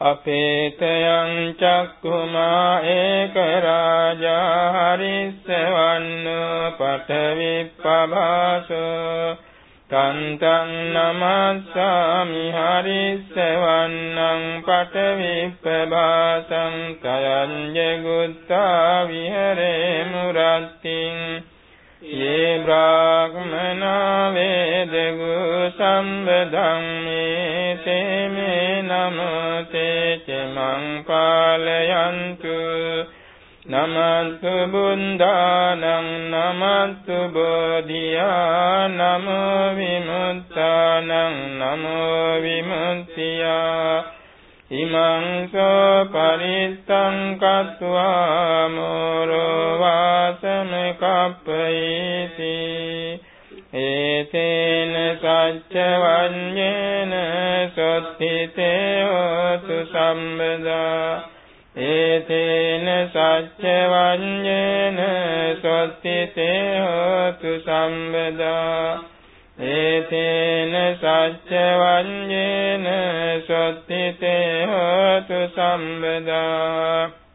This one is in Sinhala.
අපේතයං චක්කුමා ඒක රාජා හරිස්සවන්න පඨවිප්පභාසෝ තන්තං නමස්සාමි හරිස්සවන්නං පඨවිප්පභාසං තයං ජගුත්තා විහෙරේ මුරත්තිං ये ब्राह्मणा वेदगु सम्बधं मे ते मे नमते තේච මං පාලයන්තු නමස්තු බුද්ධානං නමස්තු බෝධියා නමෝ විමුක්තානං නමෝ විමුක්තියා ඉමං සෝ පරිත්තං කତ୍වා මෝරෝ වාසන කප්පේති ඒතේන සච්ච වඤ්ඤේන සොත්තිතේ හෝතු සම්බදා ඒතේන සච්ච වඤ්ඤේන සොත්තිතේ හෝතු සම්බදා ඒතේන සච්ච වඤ්ඤේන සොත්තිතේ හෝතු සම්බදා